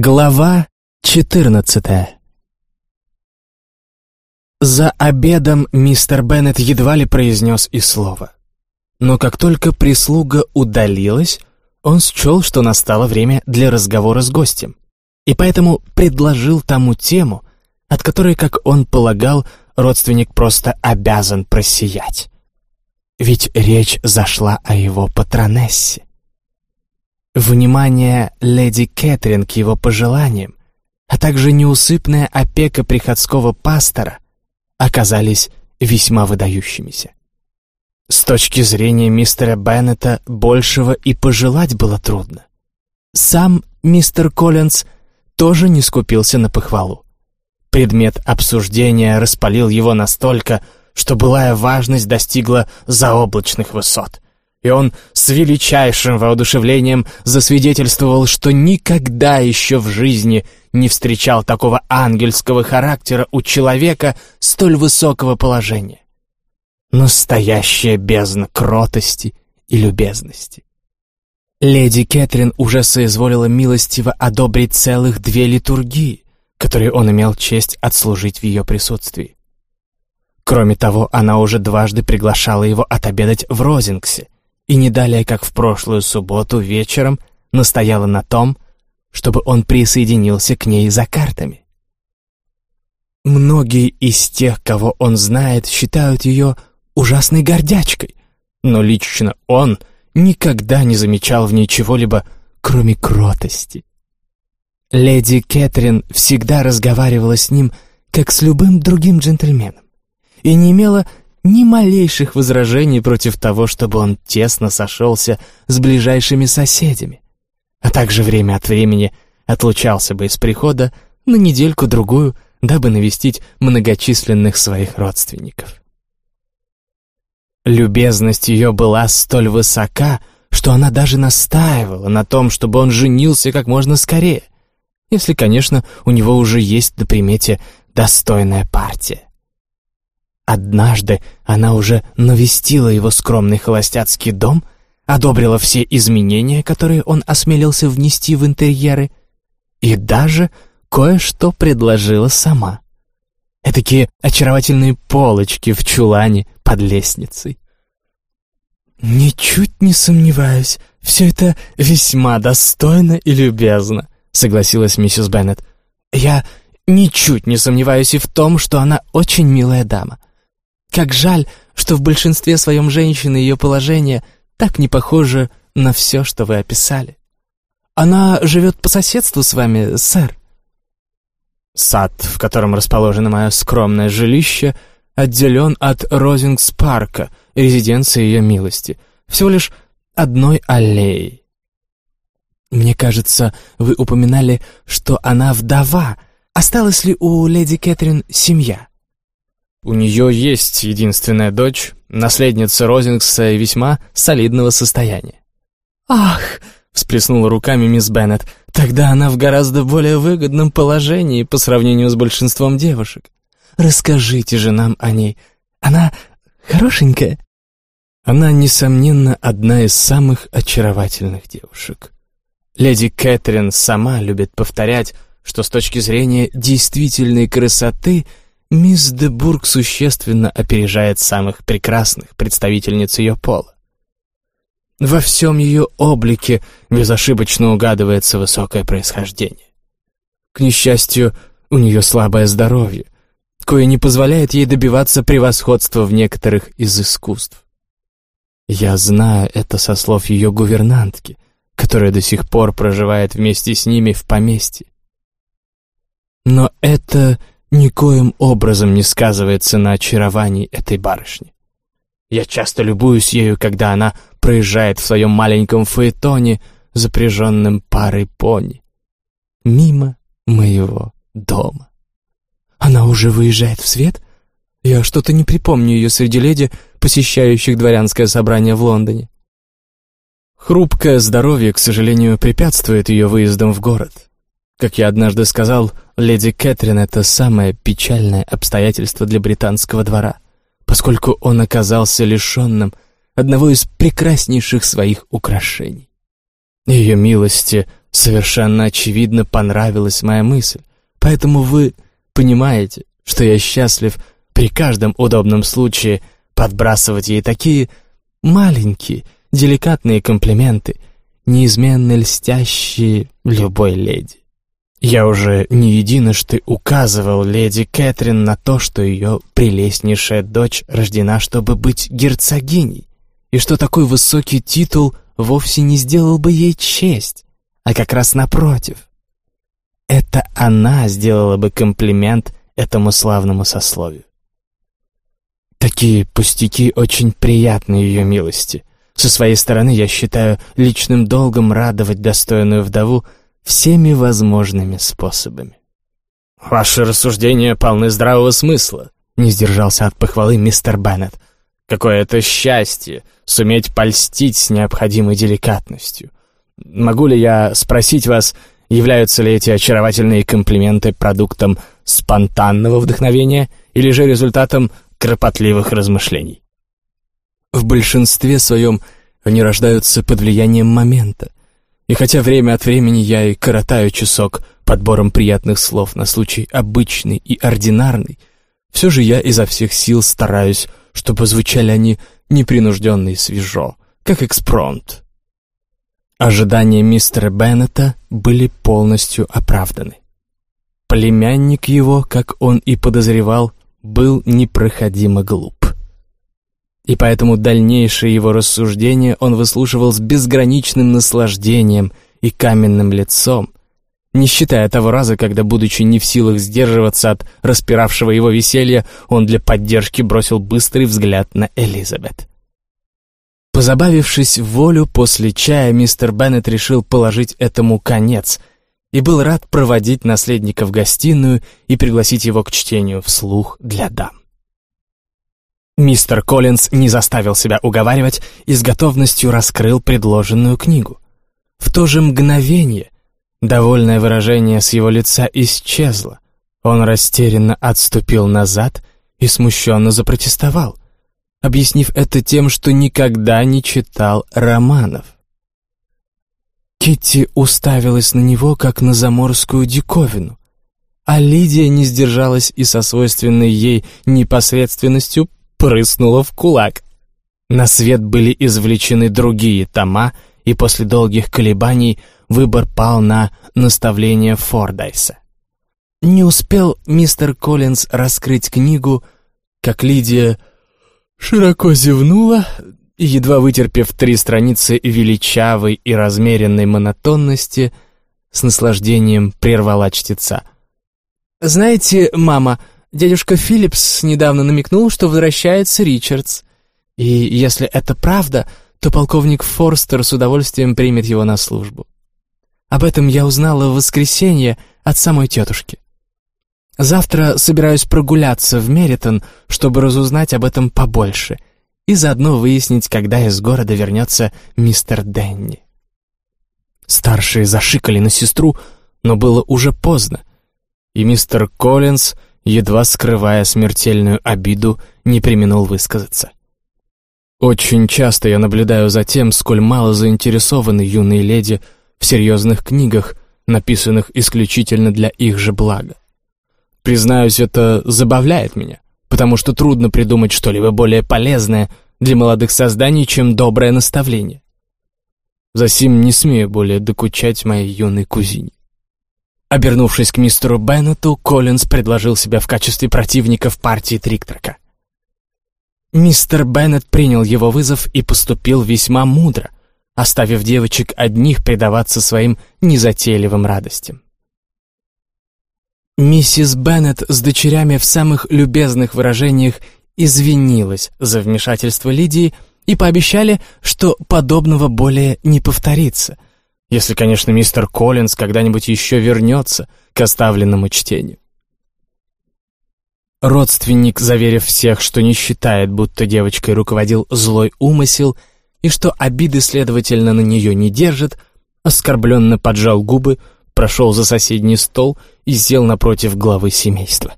Глава четырнадцатая За обедом мистер Беннет едва ли произнес и слова. Но как только прислуга удалилась, он счел, что настало время для разговора с гостем, и поэтому предложил тому тему, от которой, как он полагал, родственник просто обязан просиять. Ведь речь зашла о его патронессе. Внимание леди Кэтрин к его пожеланиям, а также неусыпная опека приходского пастора оказались весьма выдающимися. С точки зрения мистера Беннета большего и пожелать было трудно. Сам мистер Коллинз тоже не скупился на похвалу. Предмет обсуждения распалил его настолько, что былая важность достигла заоблачных высот — и он с величайшим воодушевлением засвидетельствовал, что никогда еще в жизни не встречал такого ангельского характера у человека столь высокого положения. Настоящая бездна кротости и любезности. Леди Кэтрин уже соизволила милостиво одобрить целых две литургии, которые он имел честь отслужить в ее присутствии. Кроме того, она уже дважды приглашала его отобедать в Розингсе — и не далее, как в прошлую субботу вечером, настояла на том, чтобы он присоединился к ней за картами. Многие из тех, кого он знает, считают ее ужасной гордячкой, но лично он никогда не замечал в ней чего-либо, кроме кротости. Леди Кэтрин всегда разговаривала с ним, как с любым другим джентльменом, и не имела ни малейших возражений против того, чтобы он тесно сошелся с ближайшими соседями, а также время от времени отлучался бы из прихода на недельку-другую, дабы навестить многочисленных своих родственников. Любезность ее была столь высока, что она даже настаивала на том, чтобы он женился как можно скорее, если, конечно, у него уже есть на примете достойная партия. Однажды она уже навестила его скромный холостяцкий дом, одобрила все изменения, которые он осмелился внести в интерьеры, и даже кое-что предложила сама. Этакие очаровательные полочки в чулане под лестницей. «Ничуть не сомневаюсь, все это весьма достойно и любезно», — согласилась миссис Беннет. «Я ничуть не сомневаюсь и в том, что она очень милая дама. Как жаль, что в большинстве своем женщины ее положение так не похоже на все, что вы описали. Она живет по соседству с вами, сэр. Сад, в котором расположено мое скромное жилище, отделен от Розингс-парка, резиденции ее милости, всего лишь одной аллеей. Мне кажется, вы упоминали, что она вдова. Осталась ли у леди Кэтрин семья? У нее есть единственная дочь, наследница Розингса и весьма солидного состояния. «Ах!» — всплеснула руками мисс Беннет. «Тогда она в гораздо более выгодном положении по сравнению с большинством девушек. Расскажите же нам о ней. Она хорошенькая?» Она, несомненно, одна из самых очаровательных девушек. Леди Кэтрин сама любит повторять, что с точки зрения действительной красоты — Мисс де Бург существенно опережает самых прекрасных представительниц ее пола. Во всем ее облике безошибочно угадывается высокое происхождение. К несчастью, у нее слабое здоровье, кое не позволяет ей добиваться превосходства в некоторых из искусств. Я знаю это со слов ее гувернантки, которая до сих пор проживает вместе с ними в поместье. Но это никоим образом не сказывается на очаровании этой барышни. Я часто любуюсь ею, когда она проезжает в своем маленьком фаэтоне, запряженным парой пони, мимо моего дома. Она уже выезжает в свет? Я что-то не припомню ее среди леди, посещающих дворянское собрание в Лондоне. Хрупкое здоровье, к сожалению, препятствует ее выездам в город. Как я однажды сказал, леди Кэтрин — это самое печальное обстоятельство для британского двора, поскольку он оказался лишенным одного из прекраснейших своих украшений. Ее милости совершенно очевидно понравилась моя мысль, поэтому вы понимаете, что я счастлив при каждом удобном случае подбрасывать ей такие маленькие, деликатные комплименты, неизменно льстящие любой леди. Я уже не единожды указывал леди Кэтрин на то, что ее прелестнейшая дочь рождена, чтобы быть герцогиней, и что такой высокий титул вовсе не сделал бы ей честь, а как раз напротив. Это она сделала бы комплимент этому славному сословию. Такие пустяки очень приятны ее милости. Со своей стороны я считаю личным долгом радовать достойную вдову всеми возможными способами. «Ваши рассуждения полны здравого смысла», — не сдержался от похвалы мистер Беннет. «Какое это счастье суметь польстить с необходимой деликатностью. Могу ли я спросить вас, являются ли эти очаровательные комплименты продуктом спонтанного вдохновения или же результатом кропотливых размышлений?» В большинстве своем они рождаются под влиянием момента, и хотя время от времени я и коротаю часок подбором приятных слов на случай обычный и ординарный, все же я изо всех сил стараюсь, чтобы звучали они непринужденно и свежо, как экспромт. Ожидания мистера Беннета были полностью оправданы. Племянник его, как он и подозревал, был непроходимо глуп и поэтому дальнейшие его рассуждения он выслушивал с безграничным наслаждением и каменным лицом, не считая того раза, когда, будучи не в силах сдерживаться от распиравшего его веселья, он для поддержки бросил быстрый взгляд на Элизабет. Позабавившись волю, после чая мистер Беннет решил положить этому конец и был рад проводить наследника в гостиную и пригласить его к чтению вслух для дам. Мистер Коллинз не заставил себя уговаривать и с готовностью раскрыл предложенную книгу. В то же мгновение довольное выражение с его лица исчезло. Он растерянно отступил назад и смущенно запротестовал, объяснив это тем, что никогда не читал романов. Китти уставилась на него, как на заморскую диковину, а Лидия не сдержалась и со свойственной ей непосредственностью прыснула в кулак. На свет были извлечены другие тома, и после долгих колебаний выбор пал на наставление Фордайса. Не успел мистер Коллинз раскрыть книгу, как Лидия широко зевнула едва вытерпев три страницы величавой и размеренной монотонности, с наслаждением прервала чтеца. «Знаете, мама, Дядюшка Филлипс недавно намекнул, что возвращается Ричардс. И если это правда, то полковник Форстер с удовольствием примет его на службу. Об этом я узнала в воскресенье от самой тетушки. Завтра собираюсь прогуляться в Меритон, чтобы разузнать об этом побольше и заодно выяснить, когда из города вернется мистер Денни. Старшие зашикали на сестру, но было уже поздно, и мистер Коллинз — едва скрывая смертельную обиду, не применул высказаться. Очень часто я наблюдаю за тем, сколь мало заинтересованы юные леди в серьезных книгах, написанных исключительно для их же блага. Признаюсь, это забавляет меня, потому что трудно придумать что-либо более полезное для молодых созданий, чем доброе наставление. Засим не смею более докучать моей юной кузине. Обернувшись к мистеру Беннету, Коллинз предложил себя в качестве противника в партии Триктрака. Мистер Беннет принял его вызов и поступил весьма мудро, оставив девочек одних предаваться своим незатейливым радостям. Миссис Беннет с дочерями в самых любезных выражениях извинилась за вмешательство Лидии и пообещали, что подобного более не повторится — если, конечно, мистер Коллинз когда-нибудь еще вернется к оставленному чтению. Родственник, заверив всех, что не считает, будто девочкой руководил злой умысел и что обиды, следовательно, на нее не держит, оскорбленно поджал губы, прошел за соседний стол и сел напротив главы семейства.